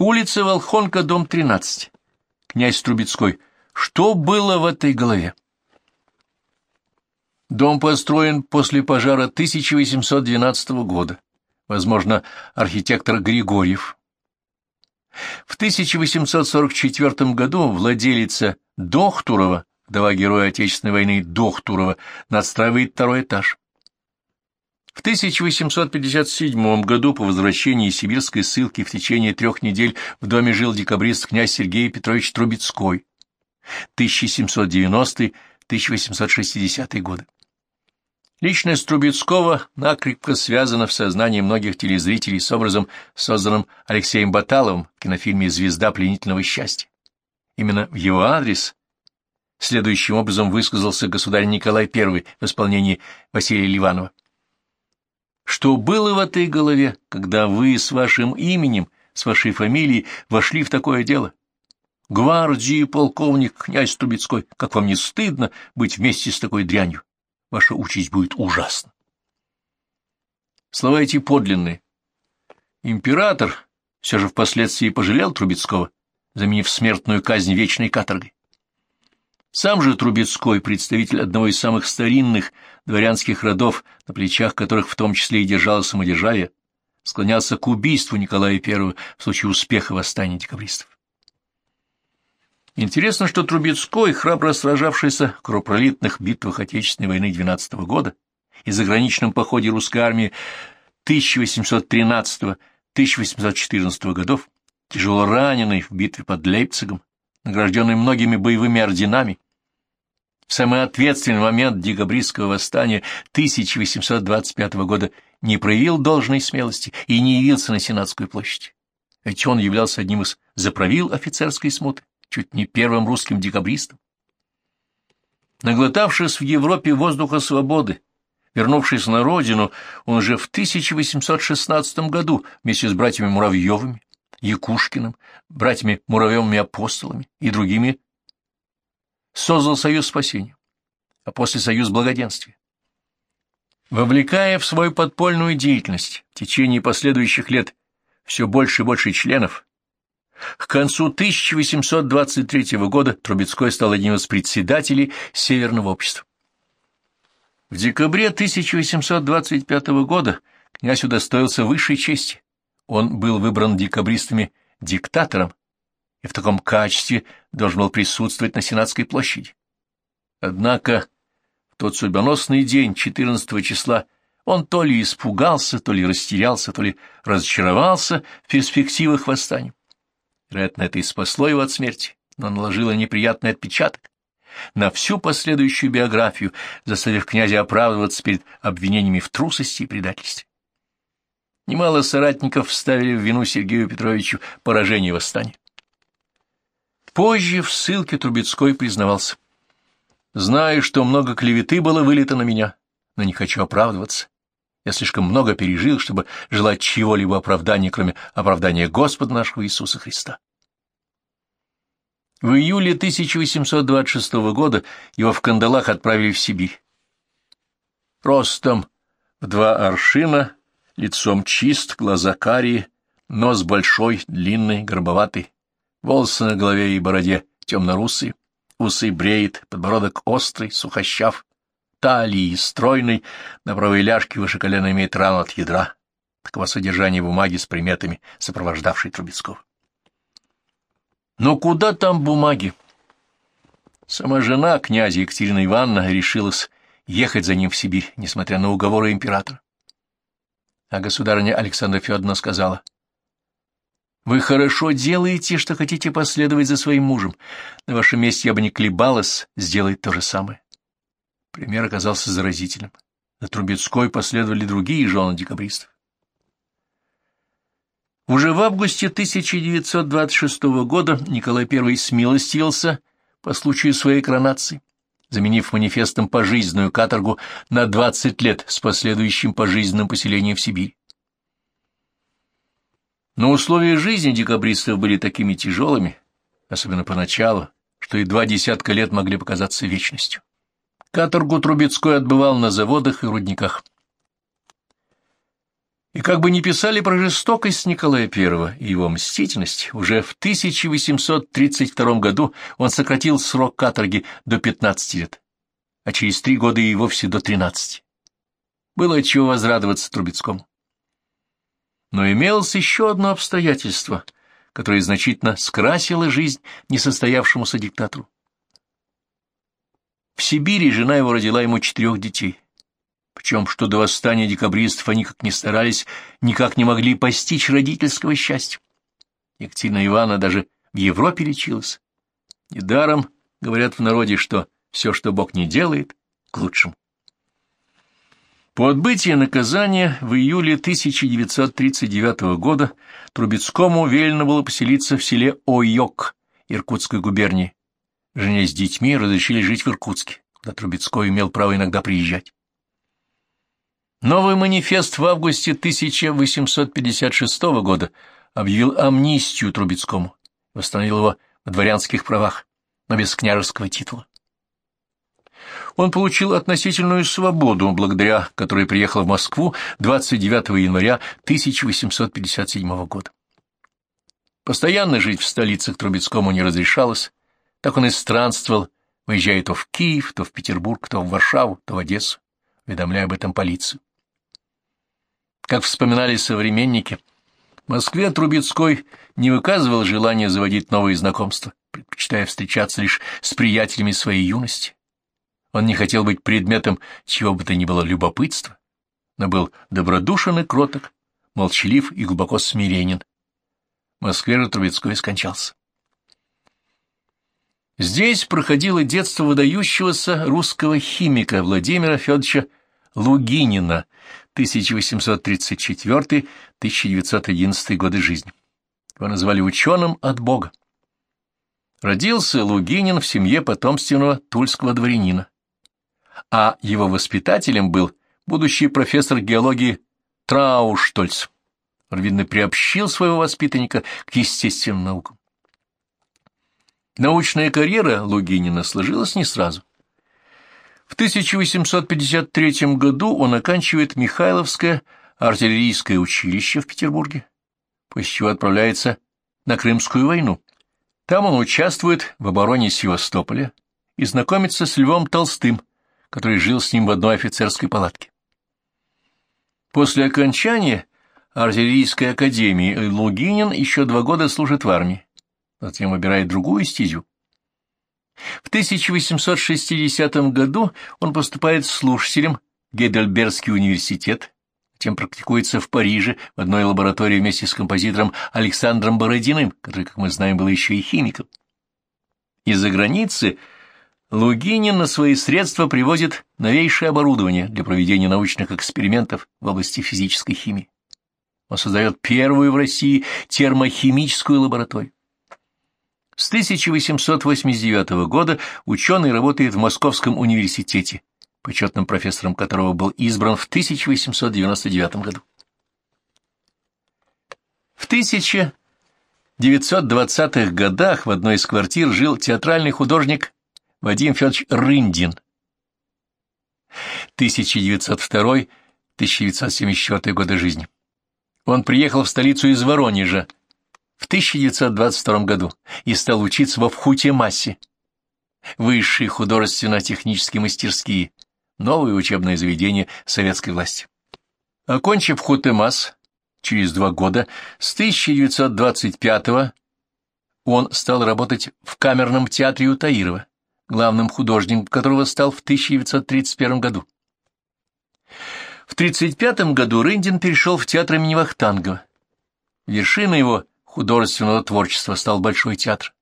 Улица Волхонка, дом 13. Князь Трубецкой. Что было в этой голове? Дом построен после пожара 1812 года. Возможно, архитектор Григорьев. В 1844 году владелица Дохтурова, вдова героя Отечественной войны Дохтурова, надстраивает второй этаж. В 1857 году по возвращении из сибирской ссылки в течение трех недель в доме жил декабрист князь Сергей Петрович Трубецкой. 1790-1860 годы. Личность Трубецкого накрепко связана в сознании многих телезрителей с образом, созданным Алексеем Баталовым в кинофильме «Звезда пленительного счастья». Именно в его адрес следующим образом высказался государь Николай I в исполнении Василия Ливанова. Что было в этой голове, когда вы с вашим именем, с вашей фамилией вошли в такое дело? Гвардии полковник князь Трубецкой, как вам не стыдно быть вместе с такой дрянью? ваша участь будет ужасна. Слова эти подлинные. Император все же впоследствии пожалел Трубецкого, заменив смертную казнь вечной каторгой. Сам же Трубецкой, представитель одного из самых старинных дворянских родов, на плечах которых в том числе и держалось самодержавие, склонялся к убийству Николая I в случае успеха восстания декабристов. Интересно, что Трубецкой, храбро сражавшийся в кровопролитных битвах Отечественной войны 12 -го года и заграничном походе русской армии 1813-1814 годов, тяжело раненый в битве под Лейпцигом, награжденный многими боевыми орденами, в самый ответственный момент декабристского восстания 1825 года не проявил должной смелости и не явился на Сенатскую площадь. Ведь он являлся одним из заправил офицерской смуты чуть не первым русским декабристом. Наглотавшись в Европе воздуха свободы, вернувшись на родину, он уже в 1816 году вместе с братьями Муравьевыми, Якушкиным, братьями Муравьевыми-апостолами и другими создал Союз спасения, а после Союз благоденствия. Вовлекая в свою подпольную деятельность в течение последующих лет все больше и больше членов, к концу 1823 года Трубецкой стал одним из председателей Северного общества. В декабре 1825 года князь удостоился высшей чести. Он был выбран декабристами диктатором и в таком качестве должен был присутствовать на Сенатской площади. Однако в тот судьбоносный день, 14 числа, он то ли испугался, то ли растерялся, то ли разочаровался в перспективах восстания. Вероятно, это и спасло его от смерти, но наложило неприятный отпечаток на всю последующую биографию, заставив князя оправдываться перед обвинениями в трусости и предательстве. Немало соратников вставили в вину Сергею Петровичу поражение восстания. Позже в ссылке Трубецкой признавался. «Знаю, что много клеветы было вылито на меня, но не хочу оправдываться. Я слишком много пережил, чтобы желать чего-либо оправдания, кроме оправдания Господа нашего Иисуса Христа. В июле 1826 года его в кандалах отправили в Сибирь. Ростом в два аршина, лицом чист, глаза карие, нос большой, длинный, горбоватый, волосы на голове и бороде темно-русые, усы бреет, подбородок острый, сухощав, талии стройной, на правой ляжке выше колена имеет рану от ядра. Таково содержание бумаги с приметами, сопровождавшей Трубецкого. Но куда там бумаги? Сама жена князя Екатерина Ивановна решилась ехать за ним в Сибирь, несмотря на уговоры императора. А государыня Александра Федоровна сказала, «Вы хорошо делаете, что хотите последовать за своим мужем. На вашем месте я бы не колебалась сделать то же самое». Пример оказался заразительным. За Трубецкой последовали другие жены декабристов. Уже в августе 1926 года Николай I смилостивился по случаю своей коронации, заменив манифестом пожизненную каторгу на 20 лет с последующим пожизненным поселением в Сибирь. Но условия жизни декабристов были такими тяжелыми, особенно поначалу, что и два десятка лет могли показаться вечностью. Каторгу Трубецкой отбывал на заводах и рудниках. И как бы ни писали про жестокость Николая I и его мстительность, уже в 1832 году он сократил срок каторги до 15 лет, а через три года и вовсе до 13. Было отчего возрадоваться Трубецкому. Но имелось еще одно обстоятельство, которое значительно скрасило жизнь несостоявшемуся диктатору. В Сибири жена его родила ему четырех детей. Причем, что до восстания декабристов они, как ни старались, никак не могли постичь родительского счастья. Екатерина Ивановна даже в Европе лечилась. Недаром говорят в народе, что все, что Бог не делает, к лучшему. По отбытии наказания в июле 1939 года Трубецкому велено было поселиться в селе Ойок Иркутской губернии. Жене с детьми разрешили жить в Иркутске, куда Трубецкой имел право иногда приезжать. Новый манифест в августе 1856 года объявил амнистию Трубецкому, восстановил его в дворянских правах, но без княжеского титула. Он получил относительную свободу, благодаря которой приехал в Москву 29 января 1857 года. Постоянно жить в столицах Трубецкому не разрешалось, так он и странствовал, выезжая то в Киев, то в Петербург, то в Варшаву, то в Одессу, уведомляя об этом полицию. Как вспоминали современники, в Москве Трубецкой не выказывал желания заводить новые знакомства, предпочитая встречаться лишь с приятелями своей юности. Он не хотел быть предметом чего бы то ни было любопытства, но был добродушен и кроток, молчалив и глубоко смиренен. В Москве же Трубецкой скончался. Здесь проходило детство выдающегося русского химика Владимира Федоровича Лугинина, 1834-1911 годы жизни. Его назвали ученым от Бога. Родился Лугинин в семье потомственного тульского дворянина, а его воспитателем был будущий профессор геологии Трауштольц. Он, видно, приобщил своего воспитанника к естественным наукам. Научная карьера Лугинина сложилась не сразу. В 1853 году он оканчивает Михайловское артиллерийское училище в Петербурге, после чего отправляется на Крымскую войну. Там он участвует в обороне Севастополя и знакомится с Львом Толстым, который жил с ним в одной офицерской палатке. После окончания артиллерийской академии Лугинин еще два года служит в армии, затем выбирает другую стезю в 1860 году он поступает слушателем в Гейдельбергский университет, затем практикуется в Париже в одной лаборатории вместе с композитором Александром Бородиным, который, как мы знаем, был еще и химиком. Из-за границы Лугинин на свои средства привозит новейшее оборудование для проведения научных экспериментов в области физической химии. Он создает первую в России термохимическую лабораторию. С 1889 года ученый работает в Московском университете, почетным профессором которого был избран в 1899 году. В 1920-х годах в одной из квартир жил театральный художник Вадим Федорович Рындин. 1902-1974 годы жизни. Он приехал в столицу из Воронежа в 1922 году и стал учиться во Вхуте-Массе. Высшие художественно-технические мастерские, новое учебное заведение советской власти. Окончив Хутемас через два года, с 1925 он стал работать в камерном театре у Таирова, главным художником которого стал в 1931 году. В 1935 году Рындин перешел в театр имени Вахтангова. Вершина его художественного творчества стал Большой театр,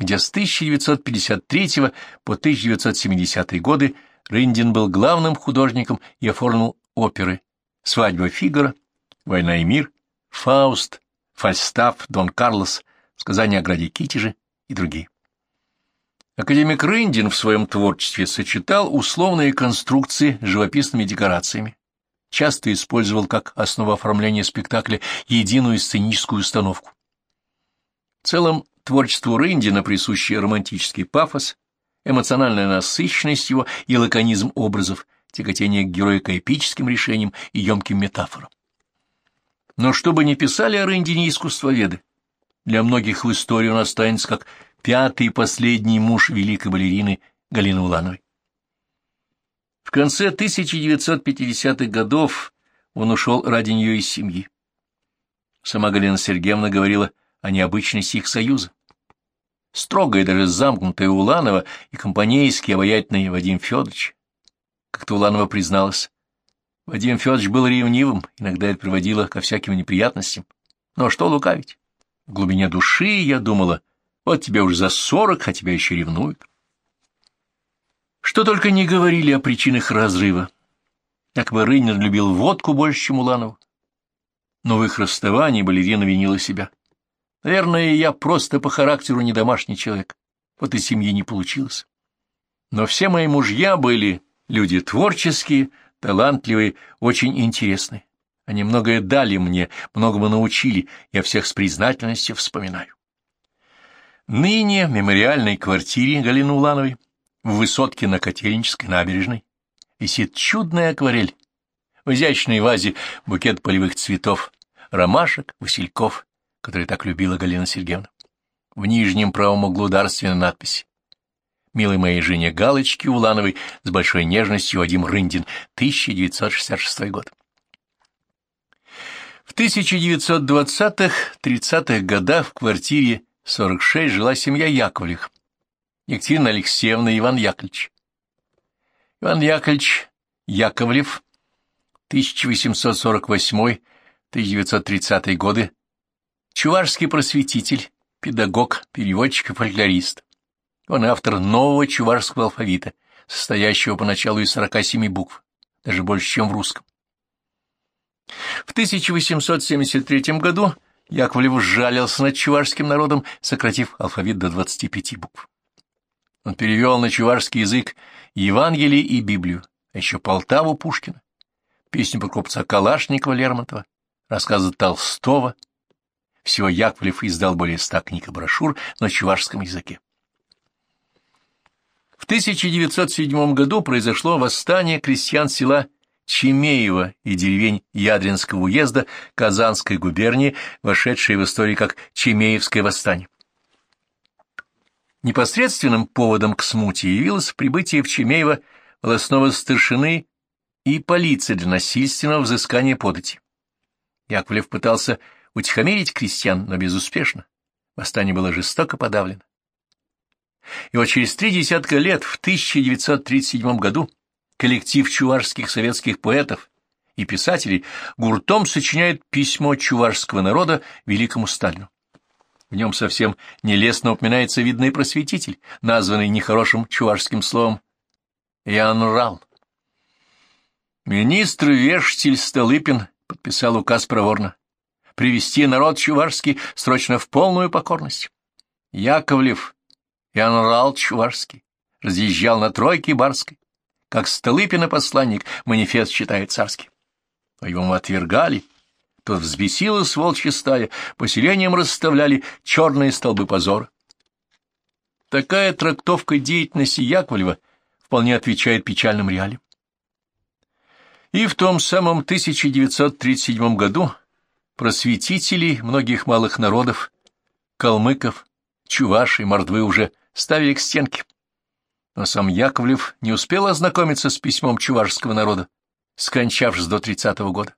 где с 1953 по 1970 годы Рындин был главным художником и оформил оперы «Свадьба Фигара», «Война и мир», «Фауст», «Фальстаф», «Дон Карлос», «Сказание о граде Китеже» и другие. Академик Рындин в своем творчестве сочетал условные конструкции с живописными декорациями, часто использовал как основу оформления спектакля единую сценическую установку. В целом, творчеству Рындина присущий романтический пафос, эмоциональная насыщенность его и лаконизм образов, тяготение к героико-эпическим решениям и емким метафорам. Но чтобы не писали о Рындине искусствоведы, для многих в истории он останется как пятый и последний муж великой балерины Галины Улановой. В конце 1950-х годов он ушел ради нее из семьи. Сама Галина Сергеевна говорила о необычности их союза. Строгая, даже замкнутая Уланова и компанейский обаятельный Вадим Федорович. Как-то Уланова призналась. Вадим Федорович был ревнивым, иногда это приводило ко всяким неприятностям. Но что лукавить? В глубине души я думала, вот тебе уже за сорок, а тебя еще ревнуют. Что только не говорили о причинах разрыва. Якобы Рынин любил водку больше, чем Уланову. Но в их расставании балерина винила себя. Наверное, я просто по характеру не домашний человек. Вот и семьи не получилось. Но все мои мужья были люди творческие, талантливые, очень интересные. Они многое дали мне, многому научили, я всех с признательностью вспоминаю. Ныне в мемориальной квартире Галины Улановой в высотке на Котельнической набережной висит чудная акварель. В изящной вазе букет полевых цветов, ромашек, васильков, которые так любила Галина Сергеевна. В нижнем правом углу дарственная надпись. «Милой моей жене Галочке Улановой с большой нежностью Вадим Рындин, 1966 год». В 1920-30-х годах в квартире 46 жила семья Яковлевых, Екатерина Алексеевна и Иван Яковлевич. Иван Яковлевич Яковлев, 1848-1930 годы, чувашский просветитель, педагог, переводчик и фольклорист. Он автор нового чувашского алфавита, состоящего поначалу из 47 букв, даже больше, чем в русском. В 1873 году Яковлев сжалился над чувашским народом, сократив алфавит до 25 букв. Он перевел на чувашский язык Евангелие и Библию, а еще Полтаву Пушкина, песню про купца Калашникова Лермонтова, рассказы Толстого. Всего Яковлев издал более ста книг и брошюр на чувашском языке. В 1907 году произошло восстание крестьян села Чемеева и деревень Ядринского уезда Казанской губернии, вошедшие в историю как Чемеевское восстание. Непосредственным поводом к смуте явилось прибытие в Чемеево волосного старшины и полиции для насильственного взыскания подати. Яковлев пытался утихомирить крестьян, но безуспешно. Восстание было жестоко подавлено. И вот через три десятка лет, в 1937 году, коллектив чувашских советских поэтов и писателей гуртом сочиняет письмо чувашского народа великому Сталину. В нем совсем нелестно упоминается видный просветитель, названный нехорошим чувашским словом Янрал. Министр Вештель Столыпин подписал указ проворно привести народ чувашский срочно в полную покорность. Яковлев Янрал Чувашский разъезжал на тройке барской, как Столыпина посланник манифест читает царский. А его мы отвергали, то взбесилась волчья стая, поселением расставляли черные столбы позора. Такая трактовка деятельности Яковлева вполне отвечает печальным реалиям. И в том самом 1937 году просветители многих малых народов, калмыков, чувашей, мордвы уже ставили к стенке. Но сам Яковлев не успел ознакомиться с письмом чувашского народа, скончавшись до тридцатого года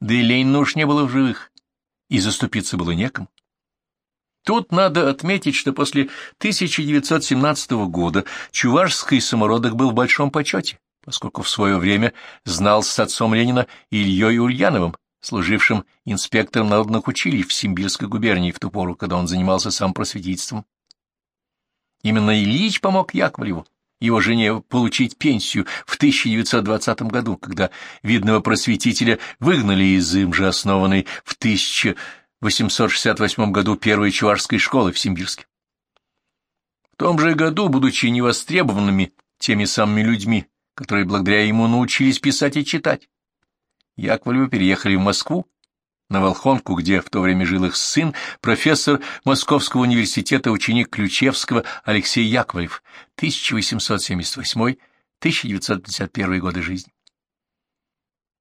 да и Ленина уж не было в живых, и заступиться было некому. Тут надо отметить, что после 1917 года чувашский самородок был в большом почете, поскольку в свое время знал с отцом Ленина Ильей Ульяновым, служившим инспектором народных училищ в Симбирской губернии в ту пору, когда он занимался сам просветительством. Именно Ильич помог Яковлеву его жене получить пенсию в 1920 году, когда видного просветителя выгнали из им же основанной в 1868 году первой чувашской школы в Симбирске. В том же году, будучи невостребованными теми самыми людьми, которые благодаря ему научились писать и читать, Яковлевы переехали в Москву на Волхонку, где в то время жил их сын, профессор Московского университета, ученик Ключевского Алексей Яковлев, 1878-1951 годы жизни.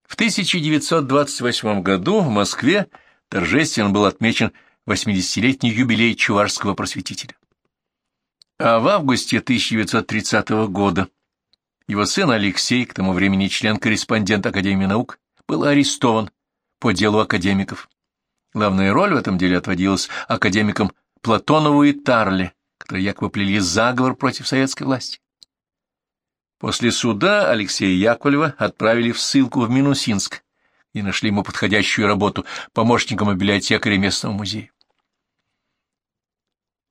В 1928 году в Москве торжественно был отмечен 80-летний юбилей чувашского просветителя. А в августе 1930 года его сын Алексей, к тому времени член-корреспондент Академии наук, был арестован по делу академиков. Главная роль в этом деле отводилась академикам Платонову и Тарле, которые якобы плели заговор против советской власти. После суда Алексея Яковлева отправили в ссылку в Минусинск и нашли ему подходящую работу помощником библиотекаря местного музея.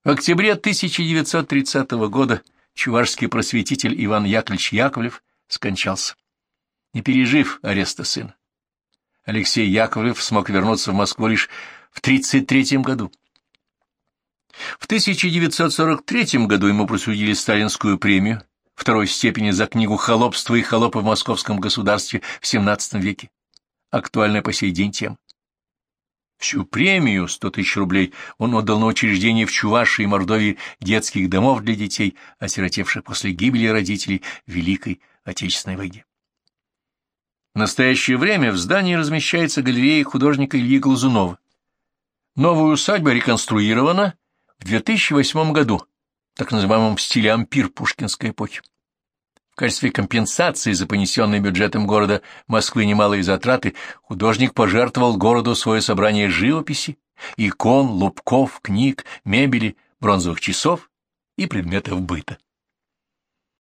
В октябре 1930 года чувашский просветитель Иван Яковлевич Яковлев скончался, не пережив ареста сына. Алексей Яковлев смог вернуться в Москву лишь в 1933 году. В 1943 году ему присудили сталинскую премию второй степени за книгу «Холопство и холопы в московском государстве в XVII веке». Актуальная по сей день тема. Всю премию, 100 тысяч рублей, он отдал на учреждение в Чувашии и Мордовии детских домов для детей, осиротевших после гибели родителей в Великой Отечественной войне. В настоящее время в здании размещается галерея художника Ильи Глазунова. Новая усадьба реконструирована в 2008 году так называемом стиле ампир пушкинской эпохи. В качестве компенсации за понесенные бюджетом города Москвы немалые затраты художник пожертвовал городу свое собрание живописи, икон, лубков, книг, мебели, бронзовых часов и предметов быта.